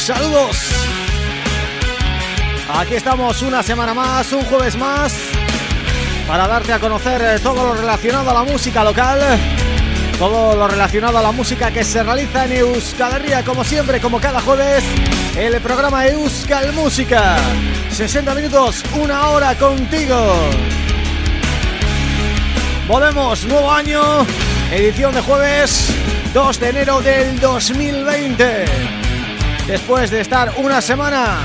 saludos. Aquí estamos una semana más, un jueves más, para darte a conocer eh, todo lo relacionado a la música local, todo lo relacionado a la música que se realiza en Euskal Herria, como siempre, como cada jueves, el programa Euskal Música. 60 minutos, una hora contigo. Volvemos, nuevo año, edición de jueves 2 de enero del 2020 después de estar una semana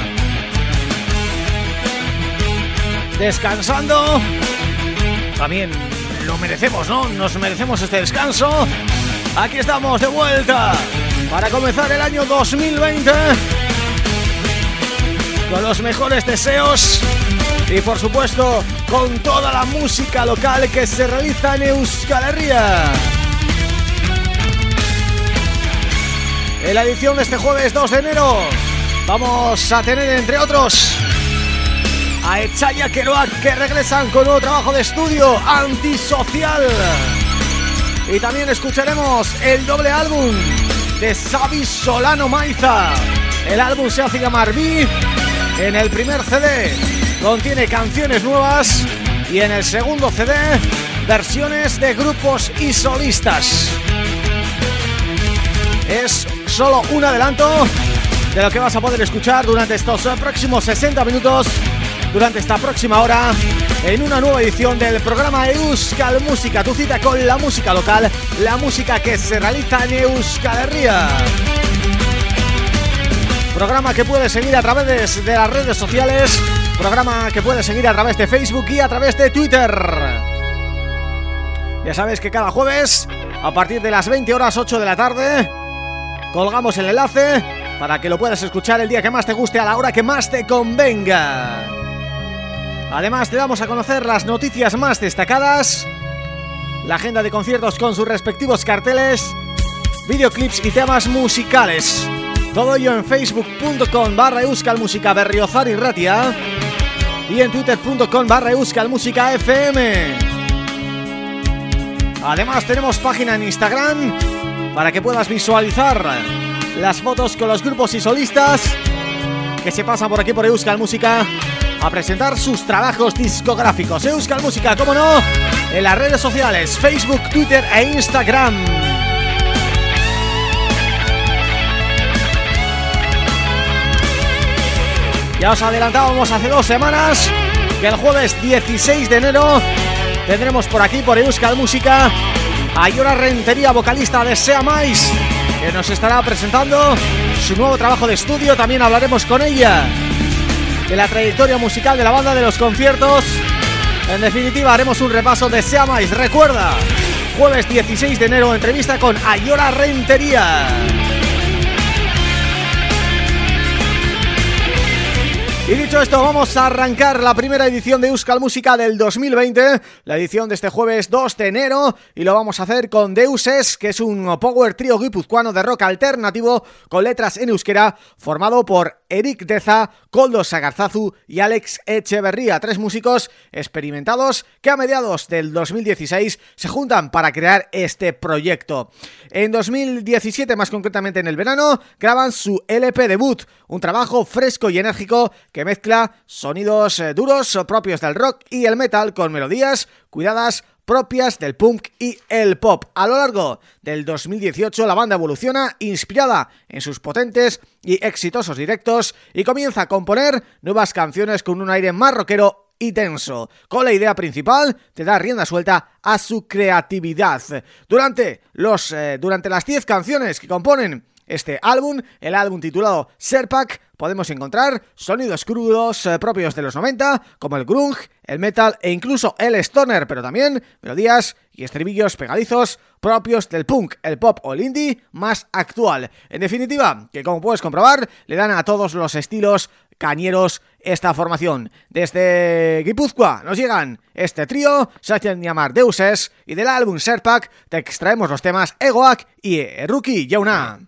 descansando. También lo merecemos, ¿no? Nos merecemos este descanso. Aquí estamos de vuelta para comenzar el año 2020 con los mejores deseos y por supuesto con toda la música local que se realiza en Euskal Herria. En la edición de este jueves 2 de enero vamos a tener entre otros a Echaya Keroak que regresan con nuevo trabajo de estudio antisocial. Y también escucharemos el doble álbum de Xavi Solano Maiza. El álbum se hace llamar Vi en el primer CD contiene canciones nuevas y en el segundo CD versiones de grupos y solistas. Es solo un adelanto de lo que vas a poder escuchar durante estos próximos 60 minutos, durante esta próxima hora, en una nueva edición del programa Euskal Música, tu cita con la música local, la música que se realiza en Euskal Herria. Programa que puedes seguir a través de, las redes sociales, programa que puedes seguir a través de Facebook y a través de Twitter. Ya sabes que cada jueves, a partir de las 20 horas 8 de la tarde colgamos el enlace para que lo puedas escuchar el día que más te guste a la hora que más te convenga. Además te damos a conocer las noticias más destacadas, la agenda de conciertos con sus respectivos carteles, videoclips y temas musicales. Todo ello en facebook.com barra euskalmusica berriozar y ratia y en twitter.com barra euskalmusica fm. Además tenemos página en Instagram para que puedas visualizar las fotos con los grupos y solistas que se pasan por aquí por Euskal Música a presentar sus trabajos discográficos. Euskal Música, como no, en las redes sociales, Facebook, Twitter e Instagram. Ya os adelantábamos hace dos semanas que el jueves 16 de enero tendremos por aquí, por Euskal Música, a Yora Rentería, vocalista de Sea Mais, que nos estará presentando su nuevo trabajo de estudio, también hablaremos con ella de la trayectoria musical de la banda de los conciertos. En definitiva, haremos un repaso de Sea Mais, recuerda, jueves 16 de enero, entrevista con Ayora Rentería. Y dicho esto, vamos a arrancar la primera edición de Euskal Música del 2020, la edición de este jueves 2 de enero, y lo vamos a hacer con Deuses, que es un power trio guipuzcoano de rock alternativo con letras en euskera, formado por Eric Deza, Coldo Sagarzazu y Alex Echeverría, tres músicos experimentados que a mediados del 2016 se juntan para crear este proyecto. En 2017, más concretamente en el verano, graban su LP debut, un trabajo fresco y enérgico que mezcla sonidos eh, duros propios del rock y el metal con melodías cuidadas propias del punk y el pop. A lo largo del 2018 la banda evoluciona inspirada en sus potentes y exitosos directos y comienza a componer nuevas canciones con un aire más rockero y tenso, con la idea principal de dar rienda suelta a su creatividad. Durante los eh, durante las 10 canciones que componen este álbum, el álbum titulado Serpak, podemos encontrar sonidos crudos eh, propios de los 90, como el grunge, el metal e incluso el stoner, pero también melodías y estribillos pegadizos propios del punk, el pop o el indie más actual. En definitiva, que como puedes comprobar, le dan a todos los estilos cañeros esta formación. Desde Guipúzcoa nos llegan este trío, se hacen llamar Deuses, y del álbum Serpak te extraemos los temas Egoak y Rookie Yauna.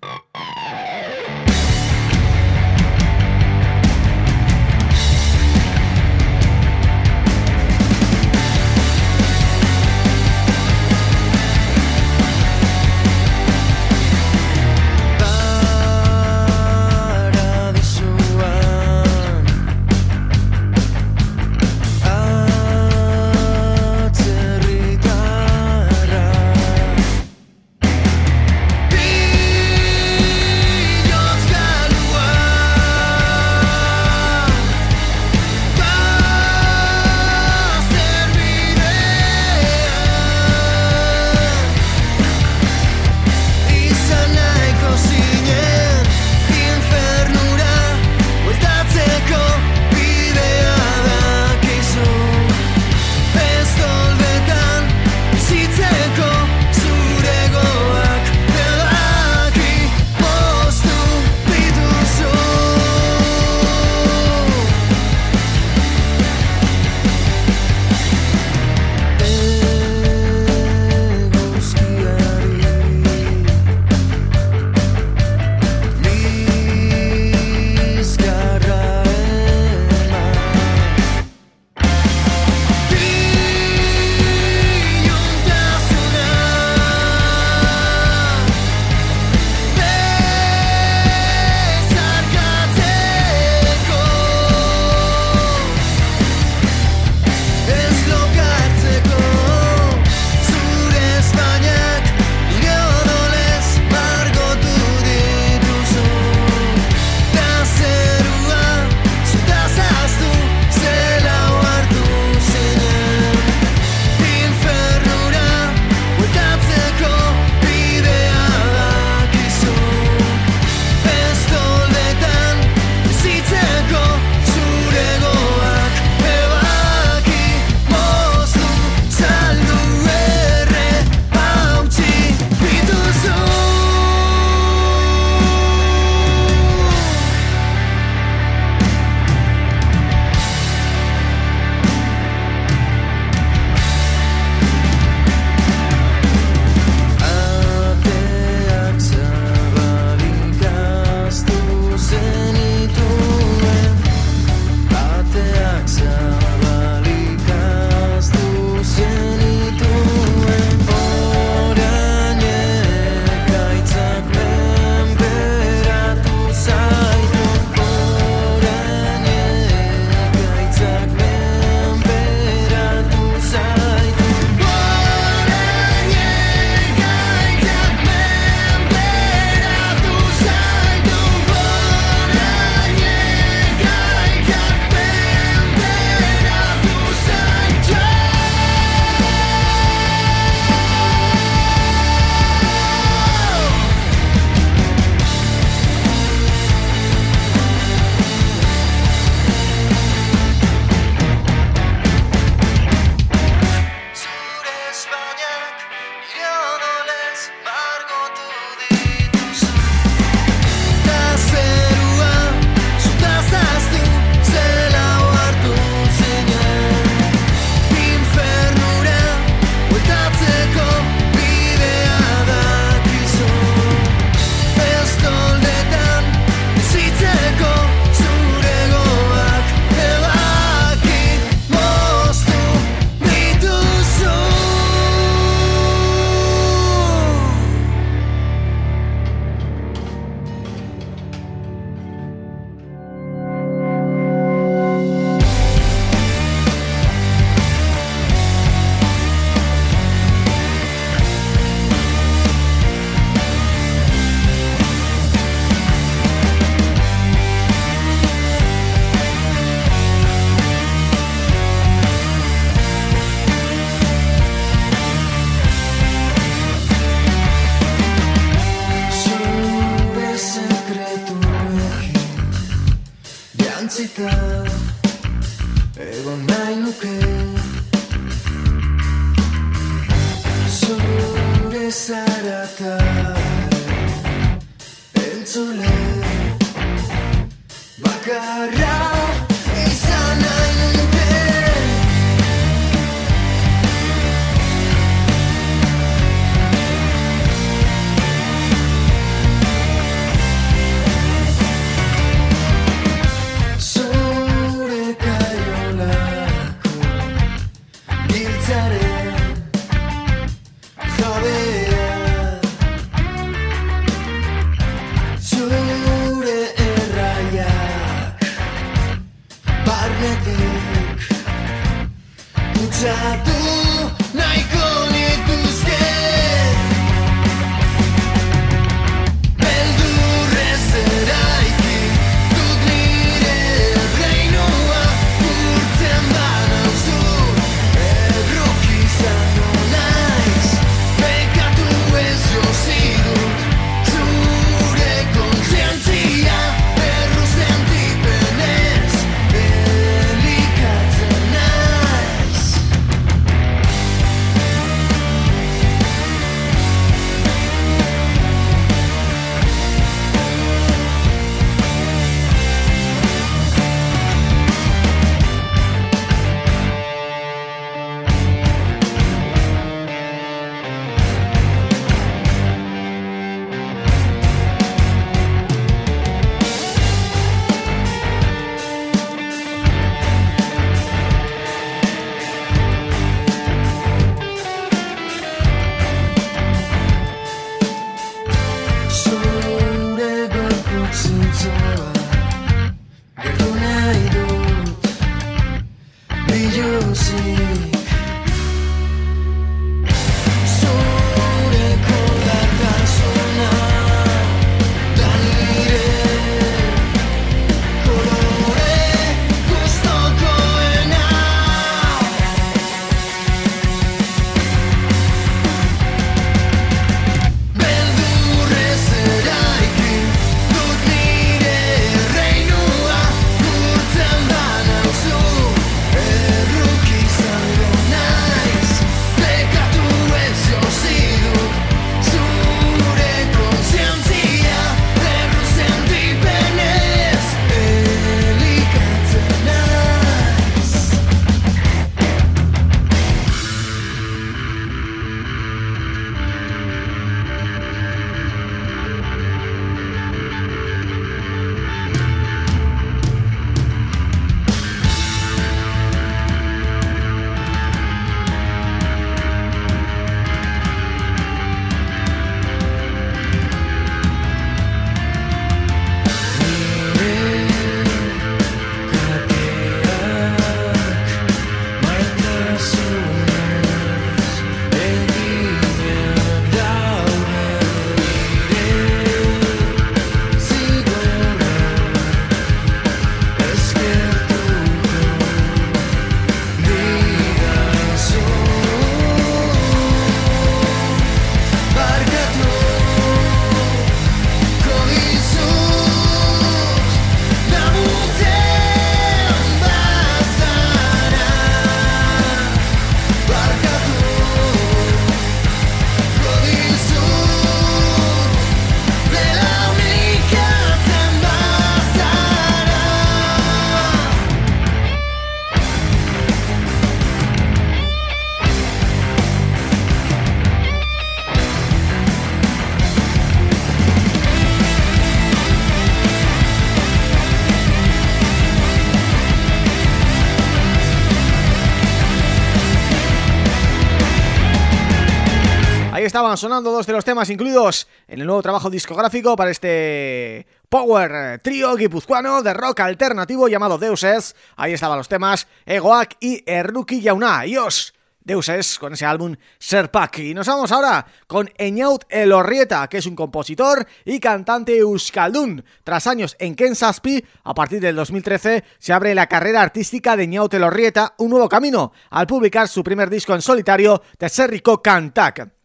Sonando dos de los temas incluidos en el nuevo trabajo discográfico para este Power Trio guipuzcoano de rock alternativo llamado Deuses. Ahí estaban los temas Egoak y Erruki Yauna. Ios, Deuses con ese álbum Serpak. Y nos vamos ahora con Eñaut Elorrieta, que es un compositor y cantante euskaldun. Tras años en Kensaspi, a partir del 2013 se abre la carrera artística de Eñaut Elorrieta, un nuevo camino, al publicar su primer disco en solitario de Serrico Cantac.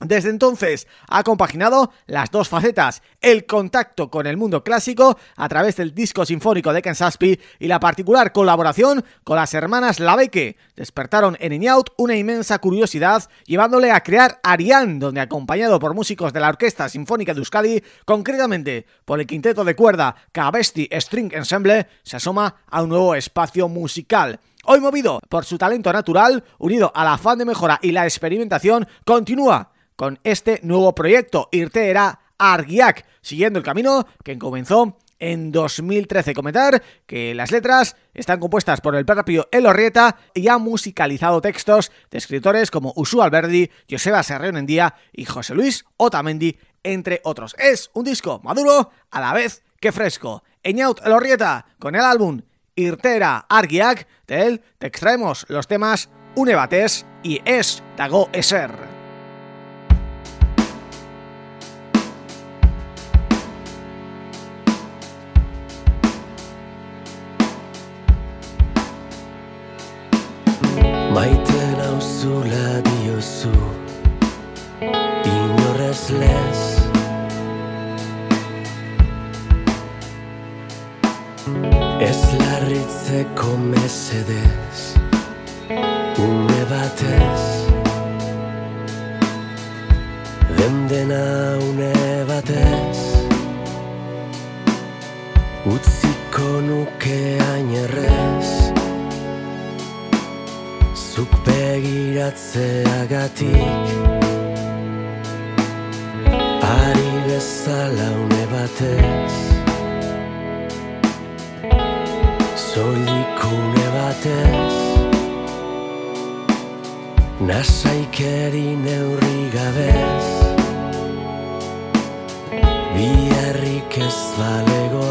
Desde entonces ha compaginado las dos facetas, el contacto con el mundo clásico a través del disco sinfónico de Ken Saspi y la particular colaboración con las hermanas Labeque. Despertaron en Iñaut una inmensa curiosidad llevándole a crear Ariane, donde acompañado por músicos de la Orquesta Sinfónica de Euskadi, concretamente por el quinteto de cuerda Cabesti String Ensemble, se asoma a un nuevo espacio musical. Hoy movido por su talento natural, unido al afán de mejora y la experimentación, continúa con este nuevo proyecto, Irteera Argiak, siguiendo el camino que comenzó en 2013. Comentar que las letras están compuestas por el propio Elorrieta y ha musicalizado textos de escritores como Usu Alberdi, Joseba Serreonendía y José Luis Otamendi, entre otros. Es un disco maduro a la vez que fresco. Eñaut Elorrieta con el álbum Irtera Argiak, de él te extraemos los temas Unebates y Es Dago Eser. Maite nauzula diozu Inorrez lez. Ez larritzeko mesedez Une batez. Den dena une batez. Utziko nuke ainerrez Zuk begiratzeagatik. Ari bezala une batez. Soilik une batez. Nasaikeri neurri gabez. Biarrik ez balego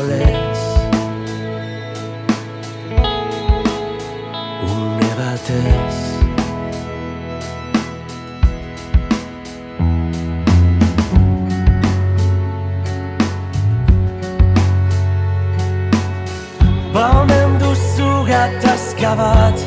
gatazka bat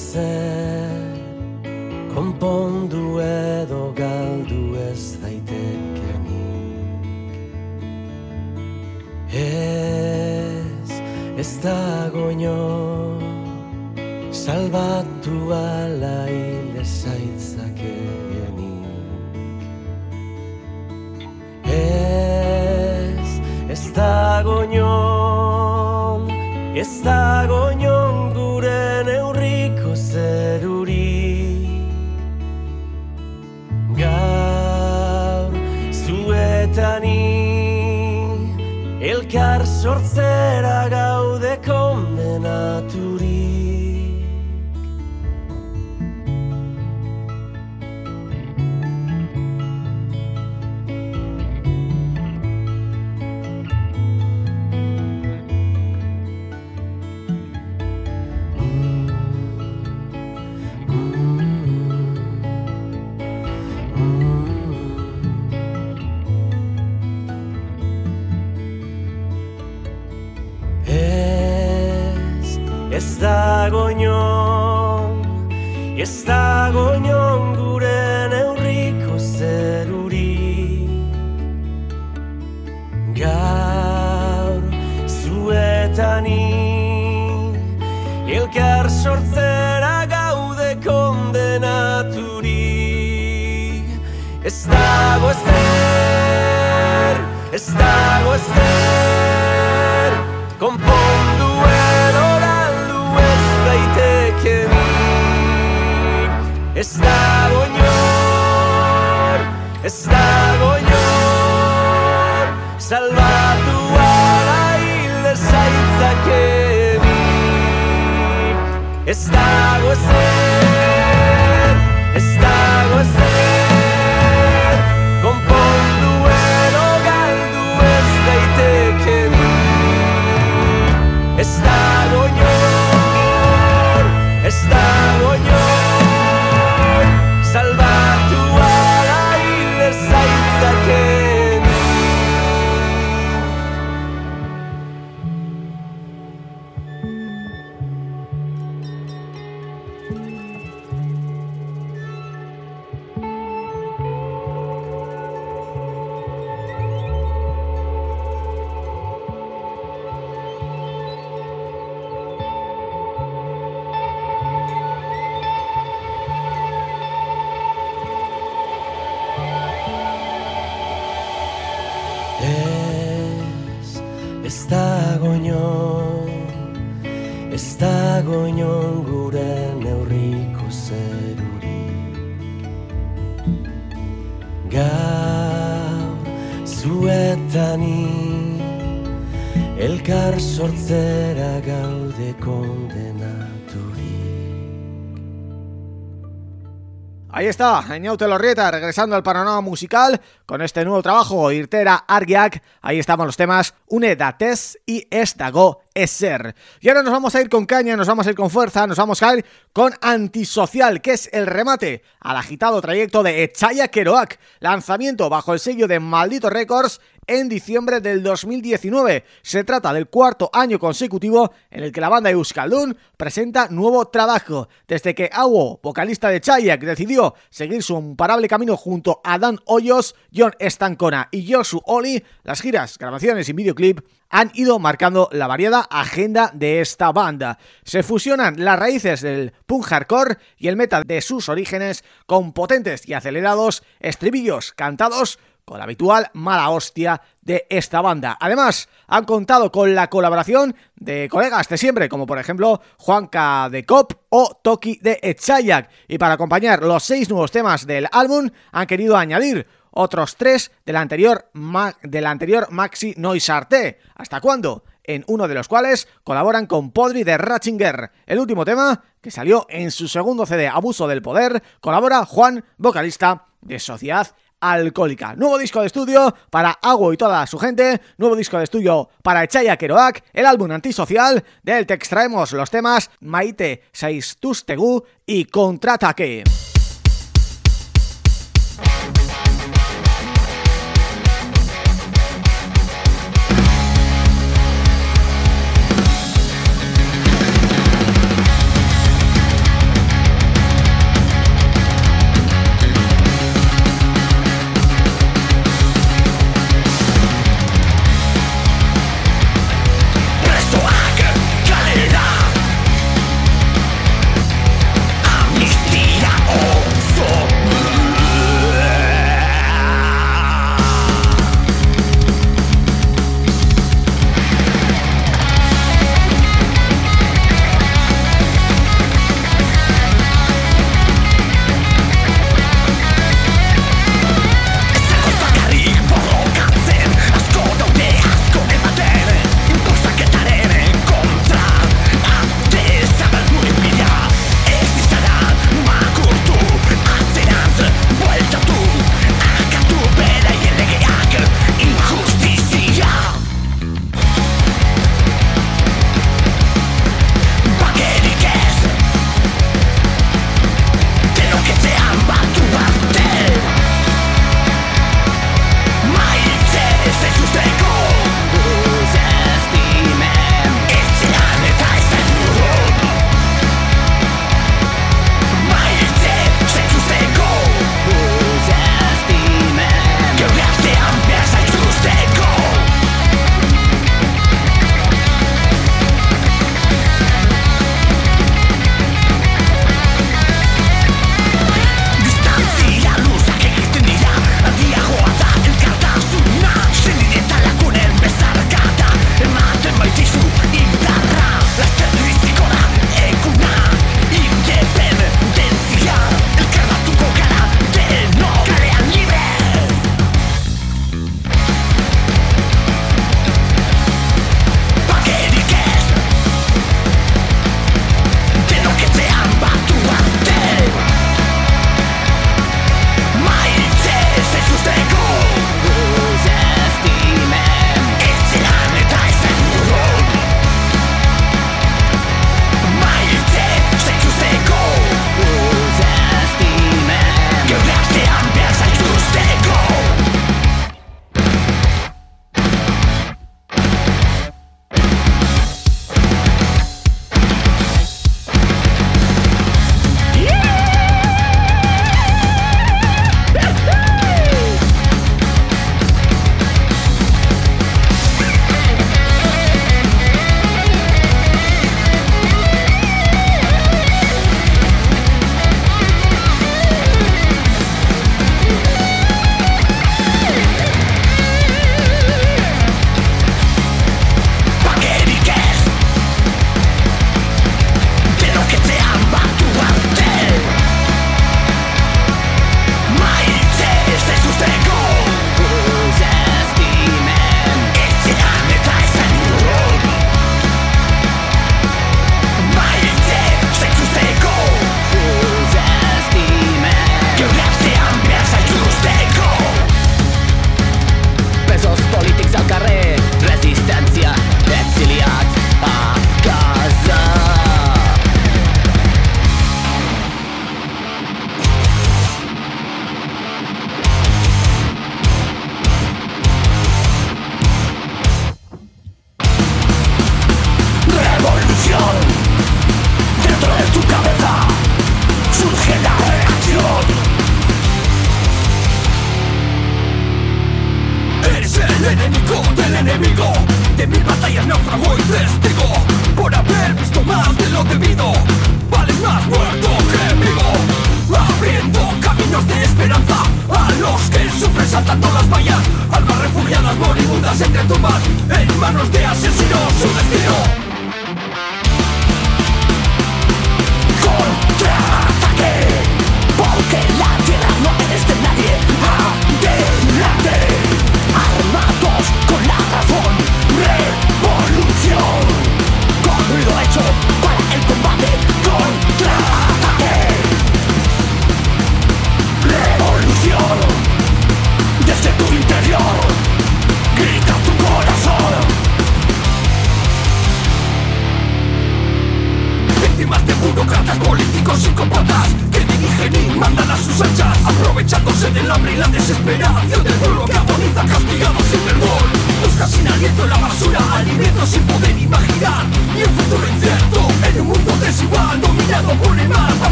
ezer konpondu edo galdu ez daitekenik Ez, ez dago inor salbatu ala hil ezaitzakenik Ez, ez dago inon, ez dago dago ezer Konpondu edo galdu ez daitekenik Ez dago inor, ez dago inor Salbatu ala hil ezaitzakenik Ez dago ezer, Eñaute Lorrieta regresando al panorama musical con este nuevo trabajo, Irtera Argiak. Ahí estamos los temas Une Dates y Estago Eser. Y ahora nos vamos a ir con caña, nos vamos a ir con fuerza, nos vamos a ir con Antisocial, que es el remate al agitado trayecto de Echaya Keroak, lanzamiento bajo el sello de Maldito Records en diciembre del 2019. Se trata del cuarto año consecutivo en el que la banda Euskaldun presenta nuevo trabajo. Desde que Awo, vocalista de Chayak, decidió seguir su imparable camino junto a Dan Hoyos, John Estancona y Josu Oli, las giras, grabaciones y videoclip han ido marcando la variada agenda de esta banda. Se fusionan las raíces del punk hardcore y el metal de sus orígenes con potentes y acelerados estribillos cantados con la habitual mala hostia de esta banda. Además, han contado con la colaboración de colegas de siempre, como por ejemplo Juanca de Cop o Toki de Echayak. Y para acompañar los seis nuevos temas del álbum, han querido añadir otros tres del anterior, del anterior Maxi Noisarte. ¿Hasta cuándo? en uno de los cuales colaboran con Podri de Ratchinger. El último tema, que salió en su segundo CD Abuso del Poder, colabora Juan, vocalista de Sociedad Alcohólica. Nuevo disco de estudio para Agua y toda su gente, nuevo disco de estudio para Echaya Keroak, el álbum antisocial, del que extraemos los temas Maite Saistustegu y Contraataque.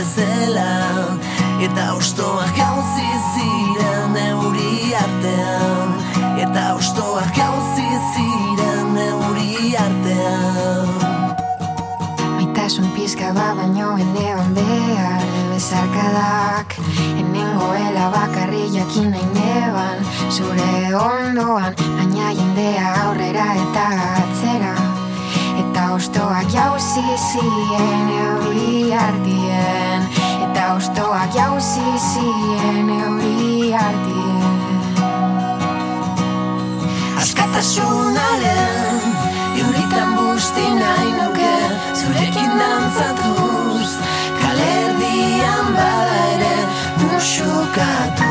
Izango baliz hesien euri arti Askatasuna lehen Iuritan busti nahi nuke Zurekin dantzatuz Kalerdian bada ere Musukatu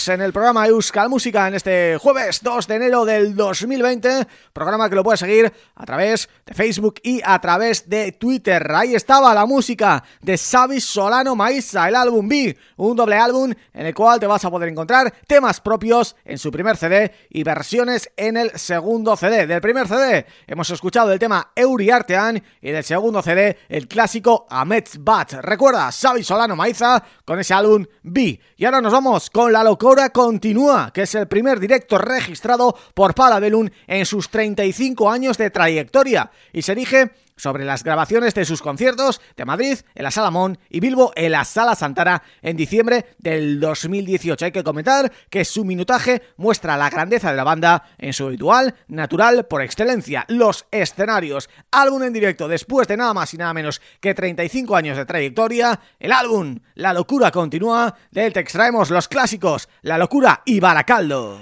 jueves en el programa Euskal Música en este jueves 2 de enero del 2020, programa que lo puedes seguir a través de Facebook y a través de Twitter. Ahí estaba la música de Xavi Solano Maiza, el álbum B, un doble álbum en el cual te vas a poder encontrar temas propios en su primer CD y versiones en el segundo CD. Del primer CD hemos escuchado el tema Euri Artean y del segundo CD el clásico Amets Bat. Recuerda, Xavi Solano Maiza con ese álbum B. Y ahora nos vamos con La Locura Continúa, que es el primer directo registrado por Parabellum en sus 35 años de trayectoria. Y se dirige sobre las grabaciones de sus conciertos de Madrid en la Sala Mon y Bilbo en la Sala Santana en diciembre del 2018. Hay que comentar que su minutaje muestra la grandeza de la banda en su habitual, natural, por excelencia, los escenarios. Álbum en directo después de nada más y nada menos que 35 años de trayectoria, el álbum La Locura Continúa, del te extraemos los clásicos La Locura y Baracaldo.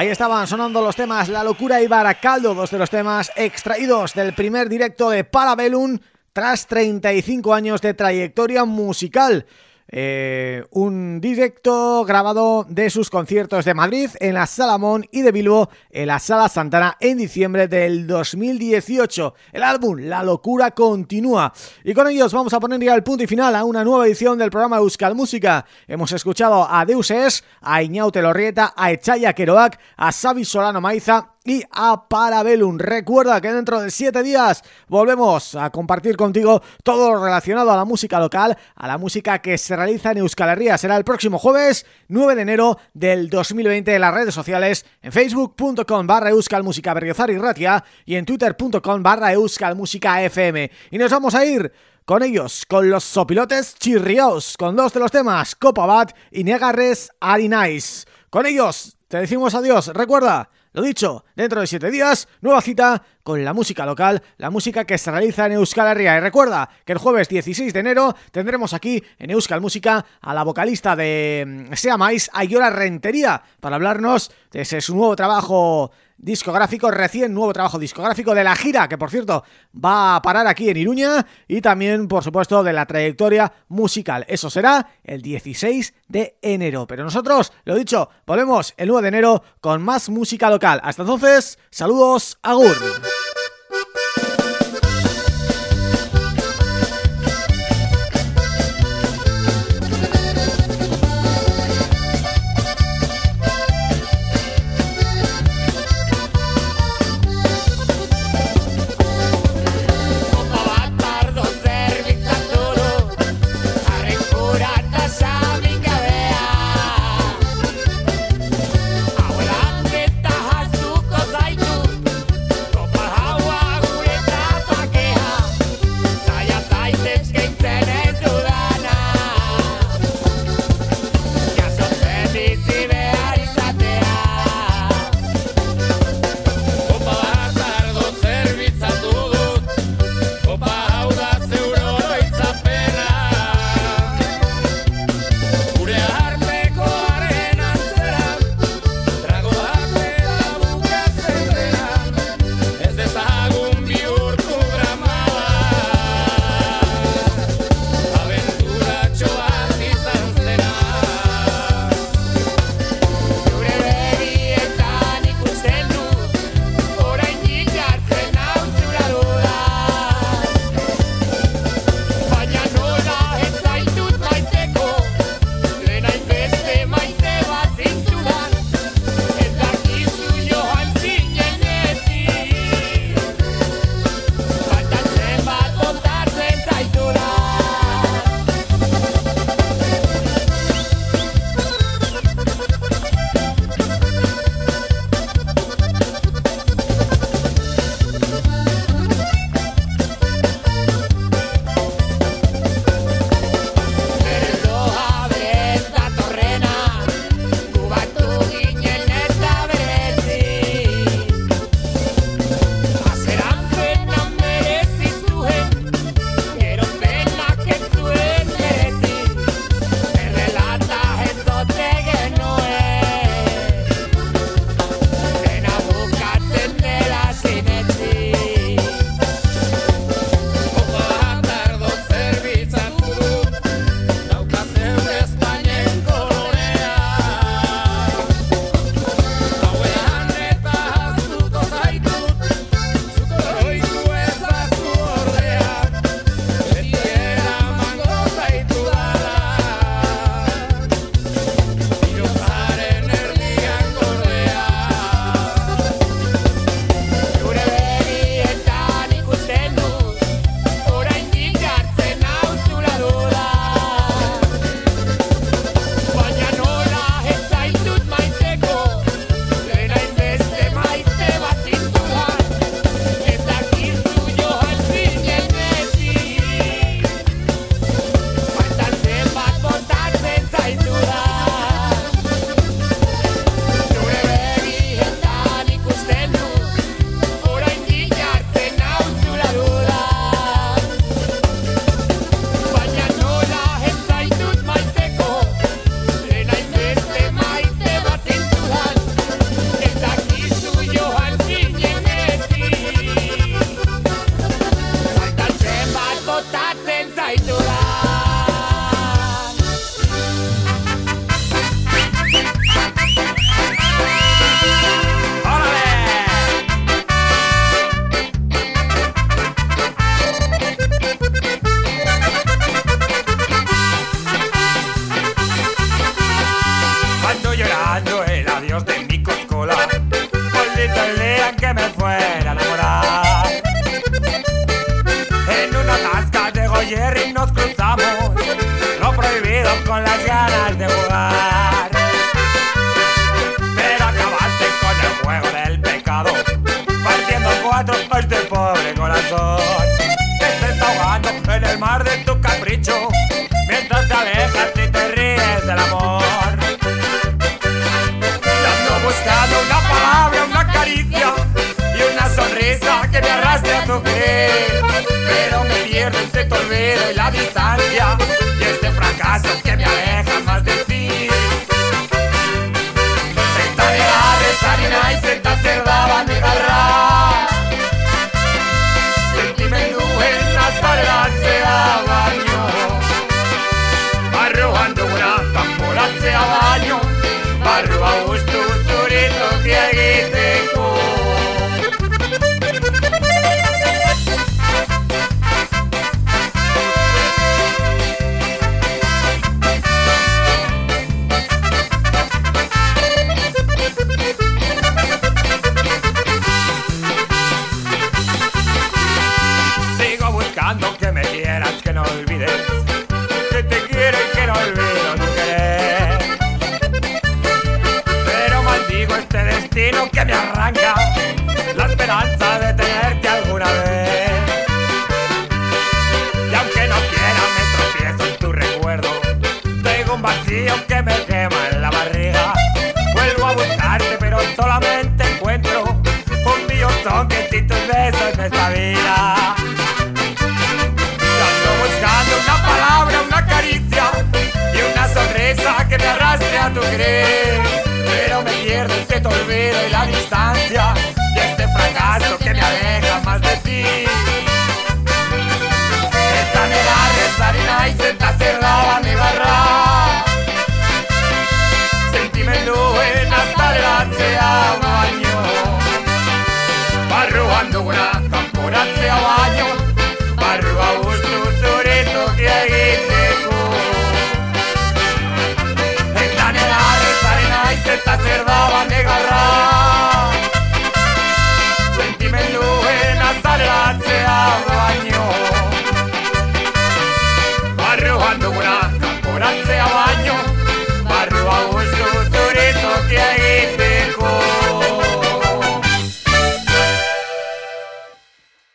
Ahí estaban sonando los temas La Locura y Baracaldo, dos de los temas extraídos del primer directo de Parabellum tras 35 años de trayectoria musical. Eh, un directo grabado de sus conciertos de Madrid en la Salamón y de Bilbo en la Sala Santana en diciembre del 2018. El álbum La Locura continúa y con ellos vamos a poner ya el punto y final a una nueva edición del programa Euskal Música. Hemos escuchado a Deuses, a Iñaute Lorrieta, a Echaya Keroak, a Xavi Solano Maiza y a Parabellum. Recuerda que dentro de siete días volvemos a compartir contigo todo lo relacionado a la música local, a la música que se realiza en Euskal Herria. Será el próximo jueves 9 de enero del 2020 en las redes sociales, en facebook.com barra Euskal Música Berriozar y Ratia y en twitter.com barra Euskal Música FM. Y nos vamos a ir con ellos, con los sopilotes chirriaos, con dos de los temas, Copa Bat y Negarres Nice. Con ellos te decimos adiós. Recuerda, lo dicho, dentro de siete días, nueva cita con la música local, la música que se realiza en Euskal Herria. Y recuerda que el jueves 16 de enero tendremos aquí en Euskal Música a la vocalista de mm, Sea Mais, Ayora Rentería, para hablarnos de ese su nuevo trabajo discográfico, recién nuevo trabajo discográfico de la gira, que por cierto va a parar aquí en Iruña y también, por supuesto, de la trayectoria musical. Eso será el 16 de enero. Pero nosotros, lo dicho, volvemos el 9 de enero con más música local. Hasta entonces, saludos, agur.